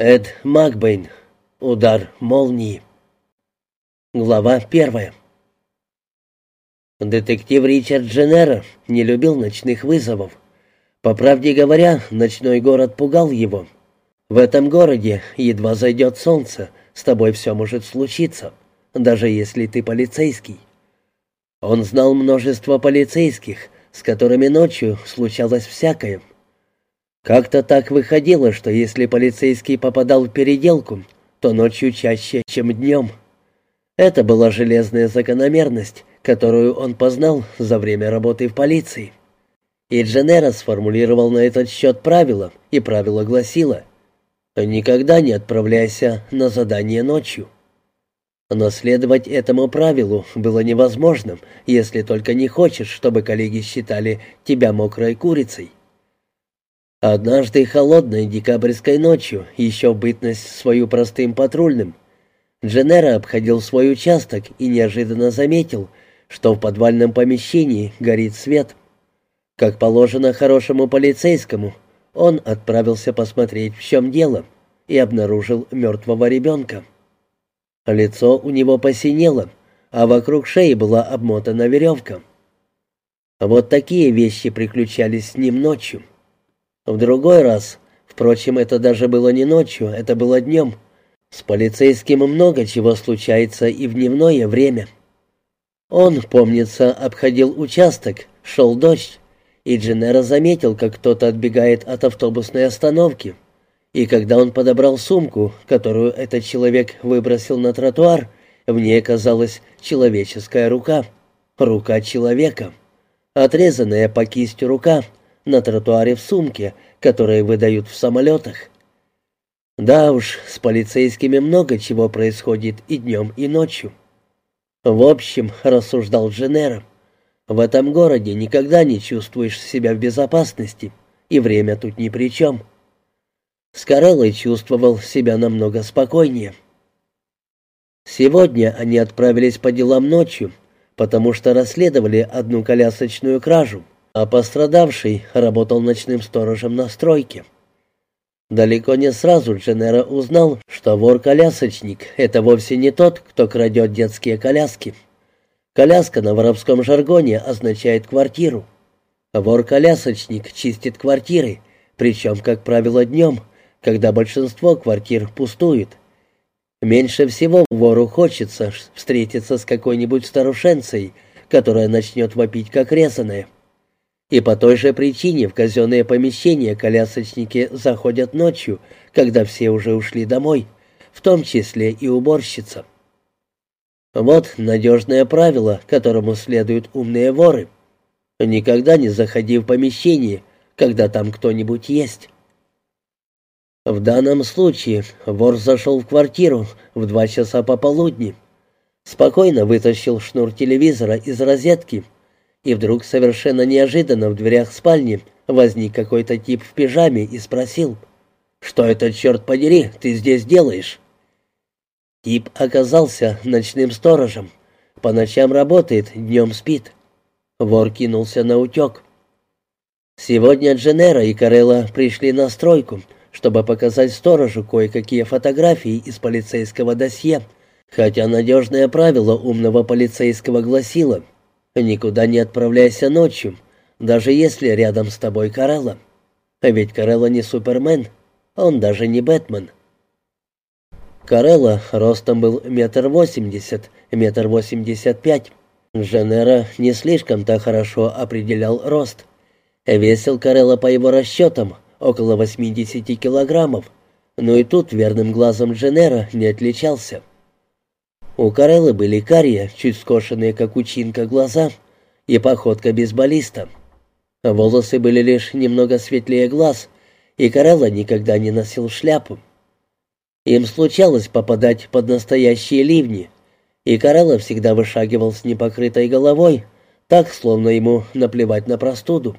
Эд Макбейн. Удар молнии. Глава первая. Детектив Ричард Дженнера не любил ночных вызовов. По правде говоря, ночной город пугал его. В этом городе едва зайдет солнце, с тобой все может случиться, даже если ты полицейский. Он знал множество полицейских, с которыми ночью случалось всякое — как-то так выходило, что если полицейский попадал в переделку, то ночью чаще, чем днем. Это была железная закономерность, которую он познал за время работы в полиции. И Дженера сформулировал на этот счет правило, и правило гласило «Никогда не отправляйся на задание ночью». Но следовать этому правилу было невозможным, если только не хочешь, чтобы коллеги считали тебя мокрой курицей. Однажды холодной декабрьской ночью, еще в бытность свою простым патрульным, Дженера обходил свой участок и неожиданно заметил, что в подвальном помещении горит свет. Как положено хорошему полицейскому, он отправился посмотреть, в чем дело, и обнаружил мертвого ребенка. Лицо у него посинело, а вокруг шеи была обмотана веревка. Вот такие вещи приключались с ним ночью. В другой раз, впрочем, это даже было не ночью, это было днем, с полицейским много чего случается и в дневное время. Он, помнится, обходил участок, шел дождь, и Дженера заметил, как кто-то отбегает от автобусной остановки. И когда он подобрал сумку, которую этот человек выбросил на тротуар, в ней оказалась человеческая рука. Рука человека. Отрезанная по кисти рука — на тротуаре в сумке, которые выдают в самолетах. Да уж, с полицейскими много чего происходит и днем, и ночью. В общем, рассуждал Дженера, в этом городе никогда не чувствуешь себя в безопасности, и время тут ни при чем. Скореллой чувствовал себя намного спокойнее. Сегодня они отправились по делам ночью, потому что расследовали одну колясочную кражу — а пострадавший работал ночным сторожем на стройке. Далеко не сразу Дженера узнал, что вор-колясочник — это вовсе не тот, кто крадет детские коляски. Коляска на воровском жаргоне означает квартиру. Вор-колясочник чистит квартиры, причем, как правило, днем, когда большинство квартир пустует. Меньше всего вору хочется встретиться с какой-нибудь старушенцей, которая начнет вопить как резаная. И по той же причине в казенные помещения колясочники заходят ночью, когда все уже ушли домой, в том числе и уборщица. Вот надежное правило, которому следуют умные воры. Никогда не заходи в помещение, когда там кто-нибудь есть. В данном случае вор зашел в квартиру в два часа пополудни, спокойно вытащил шнур телевизора из розетки и вдруг совершенно неожиданно в дверях спальни возник какой-то тип в пижаме и спросил, «Что это, черт подери, ты здесь делаешь?» Тип оказался ночным сторожем. По ночам работает, днем спит. Вор кинулся на утек. Сегодня Дженера и Карелла пришли на стройку, чтобы показать сторожу кое-какие фотографии из полицейского досье, хотя надежное правило умного полицейского гласило — Никуда не отправляйся ночью, даже если рядом с тобой Карелла. Ведь Карелла не Супермен, он даже не Бэтмен. Карелла ростом был метр восемьдесят, метр восемьдесят пять. Женера не слишком-то хорошо определял рост. Весил Карелла по его расчетам около 80 килограммов, но и тут верным глазом Дженера не отличался. У Кареллы были карие, чуть скошенные, как учинка, глаза и походка бейсболиста. Волосы были лишь немного светлее глаз, и Карелла никогда не носил шляпу. Им случалось попадать под настоящие ливни, и Карелла всегда вышагивал с непокрытой головой, так, словно ему наплевать на простуду.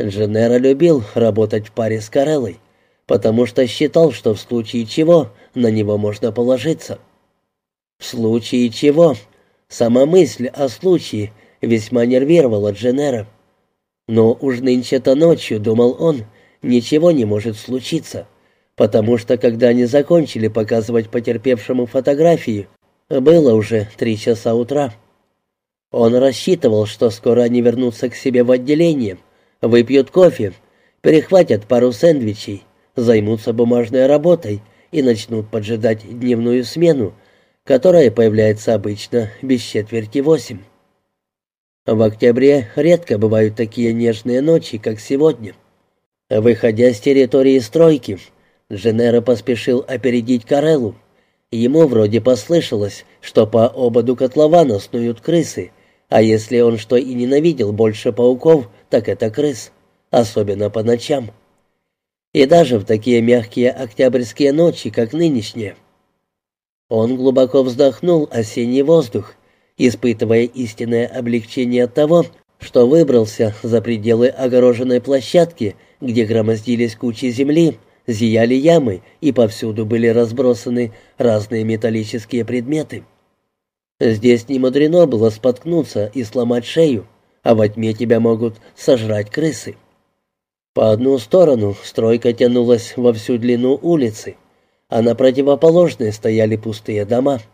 Дженера любил работать в паре с Кареллой, потому что считал, что в случае чего на него можно положиться. В случае чего? Сама мысль о случае весьма нервировала Дженера. Но уж нынче-то ночью, думал он, ничего не может случиться, потому что, когда они закончили показывать потерпевшему фотографии, было уже три часа утра. Он рассчитывал, что скоро они вернутся к себе в отделение, выпьют кофе, перехватят пару сэндвичей, займутся бумажной работой и начнут поджидать дневную смену, которая появляется обычно без четверти восемь. В октябре редко бывают такие нежные ночи, как сегодня. Выходя с территории стройки, Женера поспешил опередить Кареллу. Ему вроде послышалось, что по ободу котлована снуют крысы, а если он что и ненавидел больше пауков, так это крыс, особенно по ночам. И даже в такие мягкие октябрьские ночи, как нынешние. Он глубоко вздохнул осенний воздух испытывая истинное облегчение от того, что выбрался за пределы огороженной площадки, где громоздились кучи земли, зияли ямы и повсюду были разбросаны разные металлические предметы. Здесь не мудрено было споткнуться и сломать шею, а во тьме тебя могут сожрать крысы. По одну сторону стройка тянулась во всю длину улицы, а на противоположной стояли пустые дома —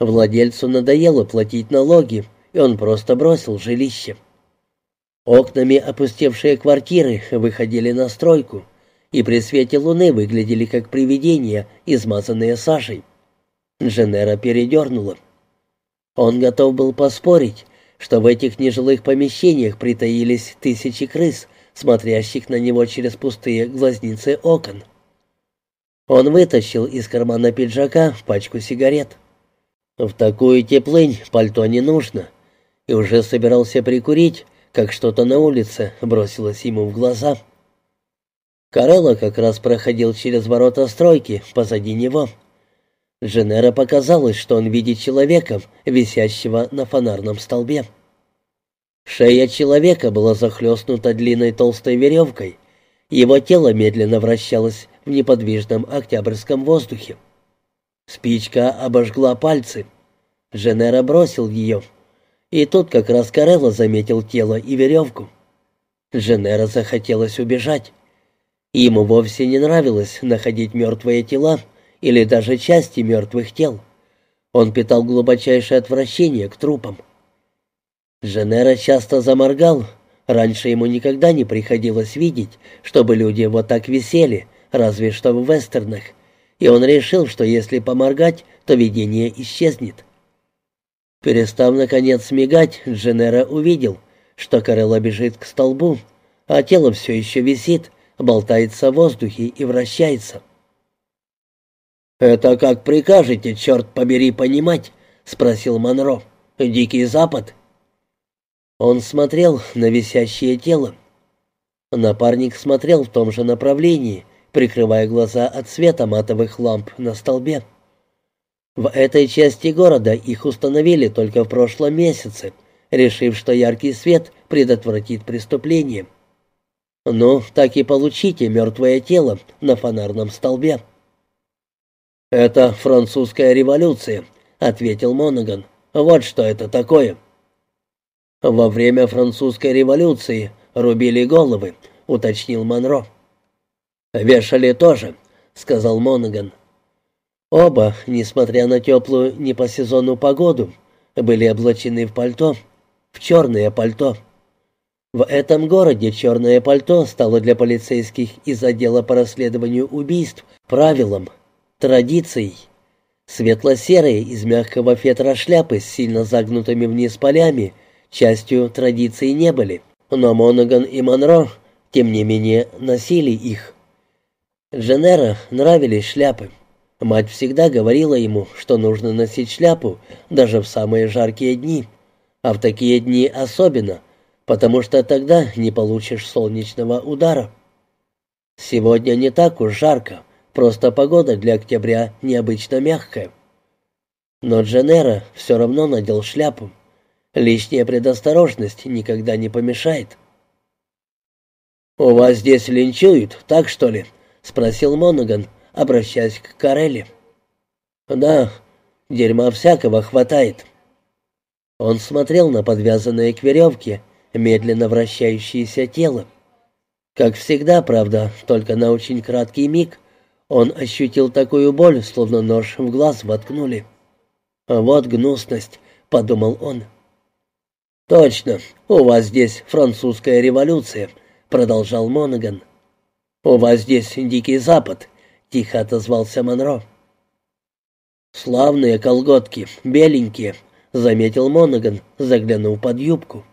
Владельцу надоело платить налоги, и он просто бросил жилище. Окнами опустевшие квартиры выходили на стройку, и при свете луны выглядели как привидения, измазанные сажей. Дженера передернула. Он готов был поспорить, что в этих нежилых помещениях притаились тысячи крыс, смотрящих на него через пустые глазницы окон. Он вытащил из кармана пиджака пачку сигарет. В такую теплынь пальто не нужно. И уже собирался прикурить, как что-то на улице бросилось ему в глаза. Карелла как раз проходил через ворота стройки позади него. Женера показалось, что он видит человека, висящего на фонарном столбе. Шея человека была захлестнута длинной толстой веревкой. Его тело медленно вращалось в неподвижном октябрьском воздухе. Спичка обожгла пальцы. Женера бросил ее. И тут как раз Карелла заметил тело и веревку. Женера захотелось убежать. Ему вовсе не нравилось находить мертвые тела или даже части мертвых тел. Он питал глубочайшее отвращение к трупам. Женера часто заморгал. Раньше ему никогда не приходилось видеть, чтобы люди вот так висели, разве что в вестернах и он решил, что если поморгать, то видение исчезнет. Перестав, наконец, мигать, Дженера увидел, что Карелла бежит к столбу, а тело все еще висит, болтается в воздухе и вращается. «Это как прикажете, черт побери, понимать?» — спросил Монро. «Дикий Запад?» Он смотрел на висящее тело. Напарник смотрел в том же направлении, прикрывая глаза от света матовых ламп на столбе. В этой части города их установили только в прошлом месяце, решив, что яркий свет предотвратит преступление. Ну, так и получите мертвое тело на фонарном столбе. «Это французская революция», — ответил Монаган. «Вот что это такое». «Во время французской революции рубили головы», — уточнил Монро. «Вешали тоже», — сказал Монаган. Оба, несмотря на теплую не по сезону погоду, были облачены в пальто, в черное пальто. В этом городе черное пальто стало для полицейских из отдела по расследованию убийств правилом, традицией. Светло-серые из мягкого фетра шляпы с сильно загнутыми вниз полями частью традиции не были, но Монаган и Монро, тем не менее, носили их. Женера нравились шляпы. Мать всегда говорила ему, что нужно носить шляпу даже в самые жаркие дни, а в такие дни особенно, потому что тогда не получишь солнечного удара. Сегодня не так уж жарко, просто погода для октября необычно мягкая. Но Дженера все равно надел шляпу. Лишняя предосторожность никогда не помешает. «У вас здесь линчуют, так что ли?» — спросил Монаган, обращаясь к Карелли. «Да, дерьма всякого хватает». Он смотрел на подвязанное к веревке, медленно вращающееся тело. Как всегда, правда, только на очень краткий миг, Он ощутил такую боль, словно нож в глаз воткнули. «Вот гнусность», — подумал он. «Точно, у вас здесь французская революция», — продолжал Монаган. «У вас здесь Дикий Запад», — тихо отозвался Монро. «Славные колготки, беленькие», — заметил Монаган, заглянув под юбку.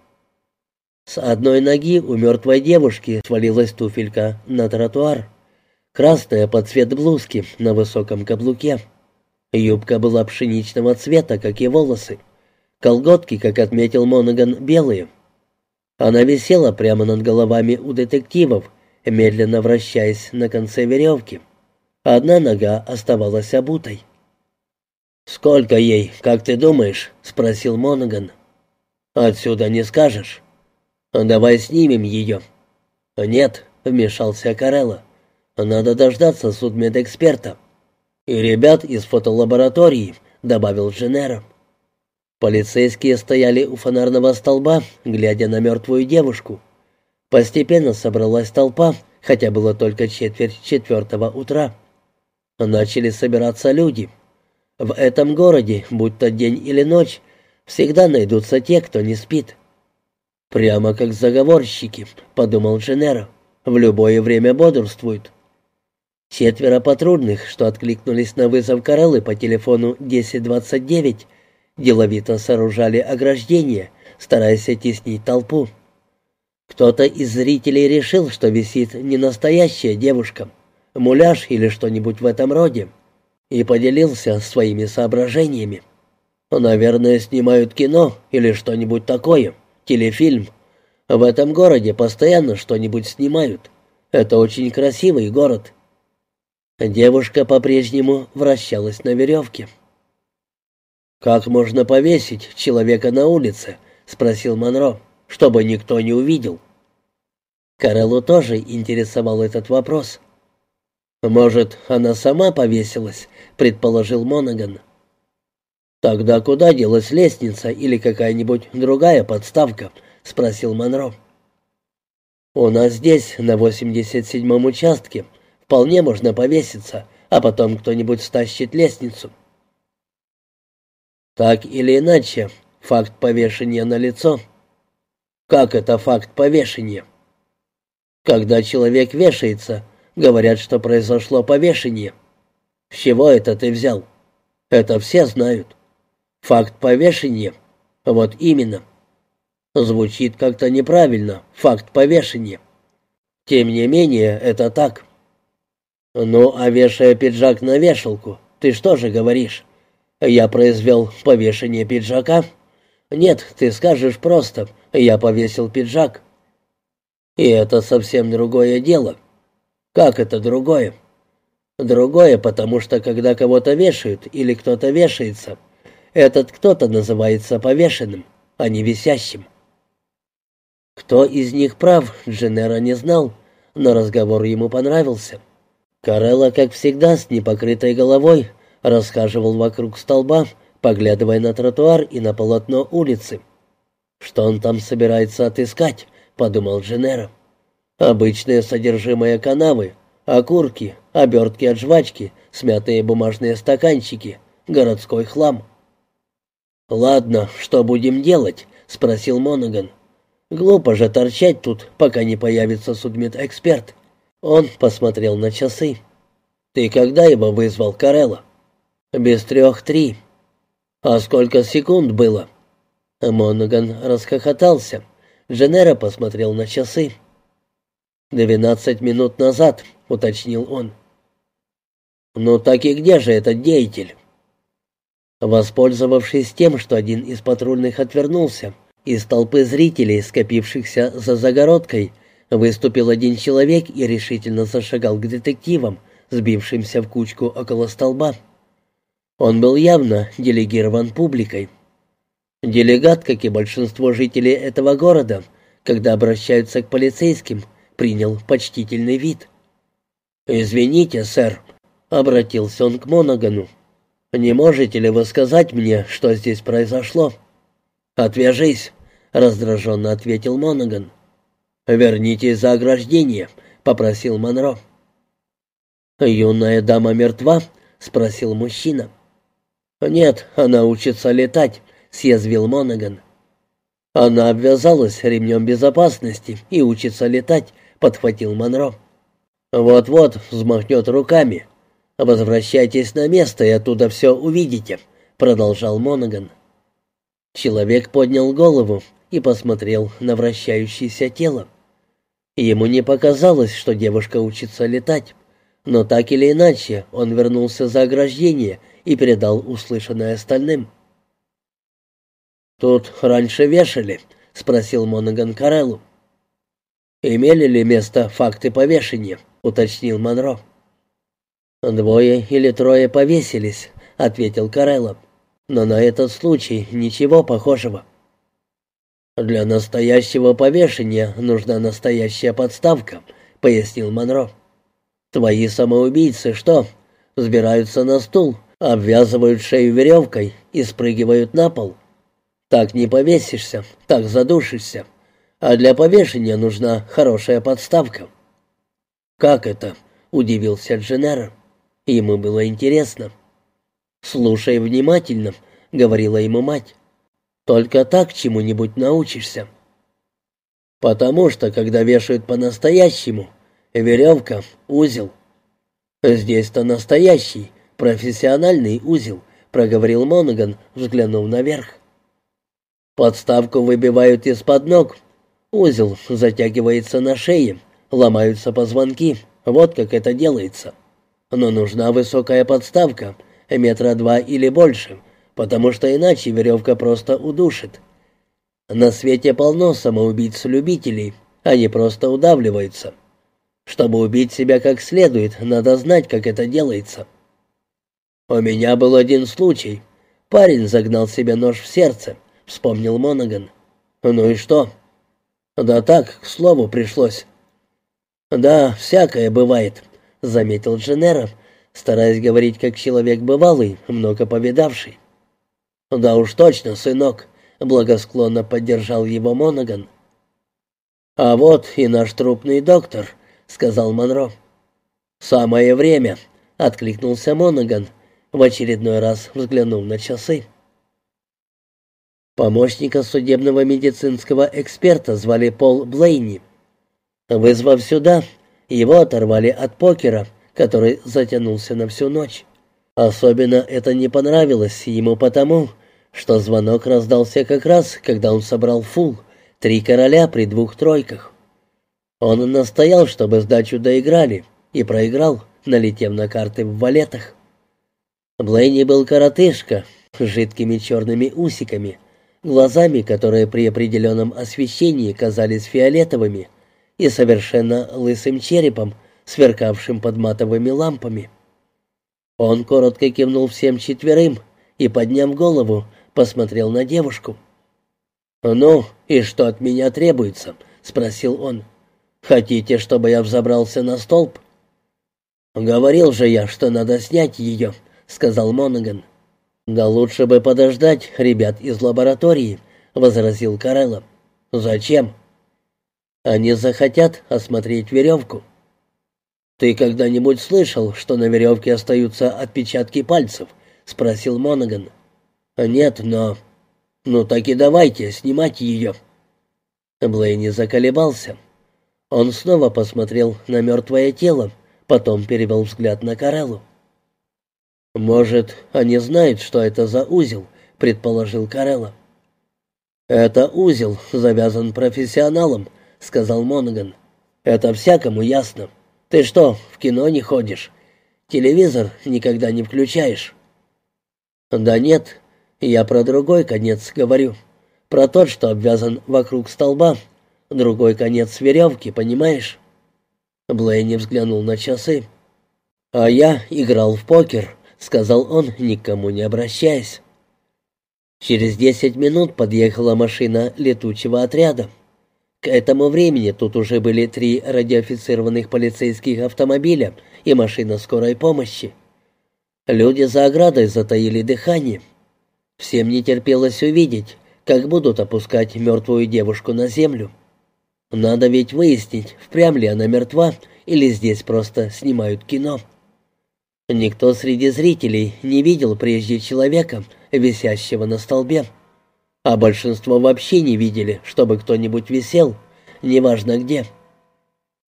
С одной ноги у мертвой девушки свалилась туфелька на тротуар, красная под цвет блузки на высоком каблуке. Юбка была пшеничного цвета, как и волосы. Колготки, как отметил Монаган, белые. Она висела прямо над головами у детективов, медленно вращаясь на конце веревки. Одна нога оставалась обутой. «Сколько ей, как ты думаешь?» — спросил Монаган. «Отсюда не скажешь. Давай снимем ее». «Нет», — вмешался Карелла. «Надо дождаться судмедэксперта». «И ребят из фотолаборатории», — добавил Женера. Полицейские стояли у фонарного столба, глядя на мертвую девушку. Постепенно собралась толпа, хотя было только четверть четвертого утра. Начали собираться люди. В этом городе, будь то день или ночь, всегда найдутся те, кто не спит. «Прямо как заговорщики», — подумал Дженеро. «В любое время бодрствуют». Четверо патрульных, что откликнулись на вызов Кареллы по телефону 1029, деловито сооружали ограждение, стараясь оттеснить толпу. Кто-то из зрителей решил, что висит не настоящая девушка, муляж или что-нибудь в этом роде, и поделился своими соображениями. «Наверное, снимают кино или что-нибудь такое, телефильм. В этом городе постоянно что-нибудь снимают. Это очень красивый город». Девушка по-прежнему вращалась на веревке. «Как можно повесить человека на улице?» — спросил Монро, — «чтобы никто не увидел». Кареллу тоже интересовал этот вопрос. «Может, она сама повесилась?» — предположил Монаган. «Тогда куда делась лестница или какая-нибудь другая подставка?» — спросил Монро. «У нас здесь, на 87-м участке, вполне можно повеситься, а потом кто-нибудь стащит лестницу». Так или иначе, факт повешения налицо. Как это факт повешения? Когда человек вешается, говорят, что произошло повешение. С чего это ты взял? Это все знают. Факт повешения. Вот именно. Звучит как-то неправильно. Факт повешения. Тем не менее, это так. Ну, а вешая пиджак на вешалку, ты что же говоришь? Я произвел повешение пиджака? Нет, ты скажешь просто, я повесил пиджак. И это совсем другое дело. Как это другое? Другое, потому что когда кого-то вешают или кто-то вешается, этот кто-то называется повешенным, а не висящим. Кто из них прав, Дженера не знал, но разговор ему понравился. Карелла, как всегда, с непокрытой головой, расхаживал вокруг столба, поглядывая на тротуар и на полотно улицы. «Что он там собирается отыскать?» — подумал Дженера. «Обычное содержимое канавы, окурки, обертки от жвачки, смятые бумажные стаканчики, городской хлам». «Ладно, что будем делать?» — спросил Монаган. «Глупо же торчать тут, пока не появится судмедэксперт». Он посмотрел на часы. «Ты когда его вызвал, Карелла?» «Без трех три». «А сколько секунд было?» Монаган расхохотался. Дженера посмотрел на часы. «Двенадцать минут назад», — уточнил он. «Ну так и где же этот деятель?» Воспользовавшись тем, что один из патрульных отвернулся, из толпы зрителей, скопившихся за загородкой, выступил один человек и решительно зашагал к детективам, сбившимся в кучку около столба. Он был явно делегирован публикой. Делегат, как и большинство жителей этого города, когда обращаются к полицейским, принял почтительный вид. «Извините, сэр», — обратился он к Монагану. «Не можете ли вы сказать мне, что здесь произошло?» «Отвяжись», — раздраженно ответил Монаган. «Вернитесь за ограждение», — попросил Монро. «Юная дама мертва?» — спросил мужчина. «Нет, она учится летать», — съязвил Монаган. «Она обвязалась ремнем безопасности и учится летать», — подхватил Монро. «Вот-вот взмахнет руками. Возвращайтесь на место и оттуда все увидите», — продолжал Монаган. Человек поднял голову и посмотрел на вращающееся тело. Ему не показалось, что девушка учится летать, но так или иначе он вернулся за ограждение и передал услышанное остальным. «Тут раньше вешали?» — спросил Монаган Кареллу. «Имели ли место факты повешения?» — уточнил Монро. «Двое или трое повесились», — ответил Карелло. «Но на этот случай ничего похожего». «Для настоящего повешения нужна настоящая подставка», — пояснил Монро. «Твои самоубийцы что, взбираются на стул, обвязывают шею веревкой и спрыгивают на пол?» Так не повесишься, так задушишься. А для повешения нужна хорошая подставка. Как это? удивился Дженера. Ему было интересно. Слушай внимательно, говорила ему мать. Только так чему-нибудь научишься. Потому что когда вешают по-настоящему, веревка — узел. Здесь-то настоящий, профессиональный узел, проговорил Монаган, взглянув наверх. Подставку выбивают из-под ног. Узел затягивается на шее, ломаются позвонки. Вот как это делается. Но нужна высокая подставка, метра два или больше, потому что иначе веревка просто удушит. На свете полно самоубийц-любителей, они просто удавливаются. Чтобы убить себя как следует, надо знать, как это делается. У меня был один случай. Парень загнал себе нож в сердце вспомнил Монаган. «Ну и что?» «Да так, к слову пришлось». «Да, всякое бывает», — заметил Дженера, стараясь говорить как человек бывалый, много повидавший. «Да уж точно, сынок», — благосклонно поддержал его Монаган. «А вот и наш трупный доктор», — сказал Монро. «Самое время», — откликнулся Монаган, в очередной раз взглянув на часы. Помощника судебного медицинского эксперта звали Пол Блейни. Вызвав сюда, его оторвали от покера, который затянулся на всю ночь. Особенно это не понравилось ему потому, что звонок раздался как раз, когда он собрал фул, три короля при двух тройках. Он настоял, чтобы сдачу доиграли, и проиграл, налетев на карты в валетах. Блейни был коротышка, с жидкими черными усиками, глазами, которые при определенном освещении казались фиолетовыми, и совершенно лысым черепом, сверкавшим под матовыми лампами. Он коротко кивнул всем четверым и, подняв голову, посмотрел на девушку. «Ну, и что от меня требуется?» — спросил он. «Хотите, чтобы я взобрался на столб?» «Говорил же я, что надо снять ее», — сказал Монаган. «Да лучше бы подождать ребят из лаборатории», — возразил Карелло. «Зачем?» «Они захотят осмотреть веревку». «Ты когда-нибудь слышал, что на веревке остаются отпечатки пальцев?» — спросил Монаган. «Нет, но...» «Ну так и давайте, снимать ее». Блейни заколебался. Он снова посмотрел на мертвое тело, потом перевел взгляд на Кареллу. «Может, они знают, что это за узел», — предположил Карелла. «Это узел завязан профессионалом», — сказал Монаган. «Это всякому ясно. Ты что, в кино не ходишь? Телевизор никогда не включаешь?» «Да нет, я про другой конец говорю. Про тот, что обвязан вокруг столба. Другой конец веревки, понимаешь?» Блейни взглянул на часы. «А я играл в покер», — сказал он, никому не обращаясь. Через десять минут подъехала машина летучего отряда. К этому времени тут уже были три радиофицированных полицейских автомобиля и машина скорой помощи. Люди за оградой затаили дыхание. Всем не терпелось увидеть, как будут опускать мертвую девушку на землю. Надо ведь выяснить, впрямь ли она мертва или здесь просто снимают кино. Никто среди зрителей не видел прежде человека, висящего на столбе. А большинство вообще не видели, чтобы кто-нибудь висел, неважно где.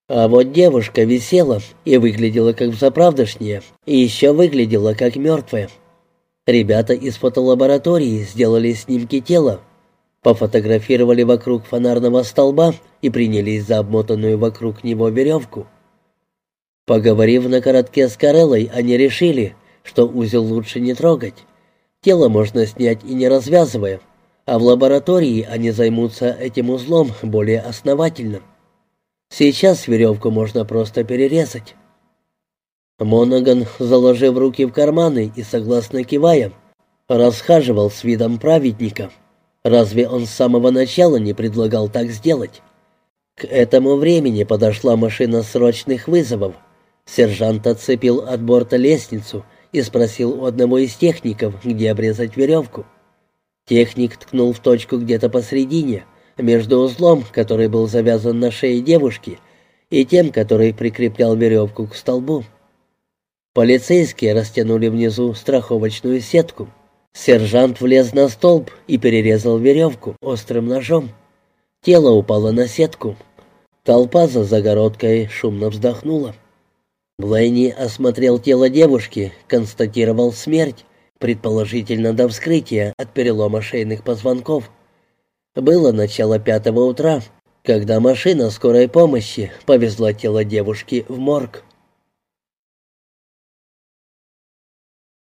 А вот девушка висела и выглядела как взаправдошняя, и еще выглядела как мертвая. Ребята из фотолаборатории сделали снимки тела, пофотографировали вокруг фонарного столба и принялись за обмотанную вокруг него веревку. Поговорив на коротке с Кареллой, они решили, что узел лучше не трогать. Тело можно снять и не развязывая, а в лаборатории они займутся этим узлом более основательно. Сейчас веревку можно просто перерезать. Монаган, заложив руки в карманы и согласно кивая, расхаживал с видом праведника. Разве он с самого начала не предлагал так сделать? К этому времени подошла машина срочных вызовов. Сержант отцепил от борта лестницу и спросил у одного из техников, где обрезать веревку. Техник ткнул в точку где-то посредине, между узлом, который был завязан на шее девушки, и тем, который прикреплял веревку к столбу. Полицейские растянули внизу страховочную сетку. Сержант влез на столб и перерезал веревку острым ножом. Тело упало на сетку. Толпа за загородкой шумно вздохнула. Блейни осмотрел тело девушки, констатировал смерть, предположительно до вскрытия от перелома шейных позвонков. Было начало пятого утра, когда машина скорой помощи повезла тело девушки в морг.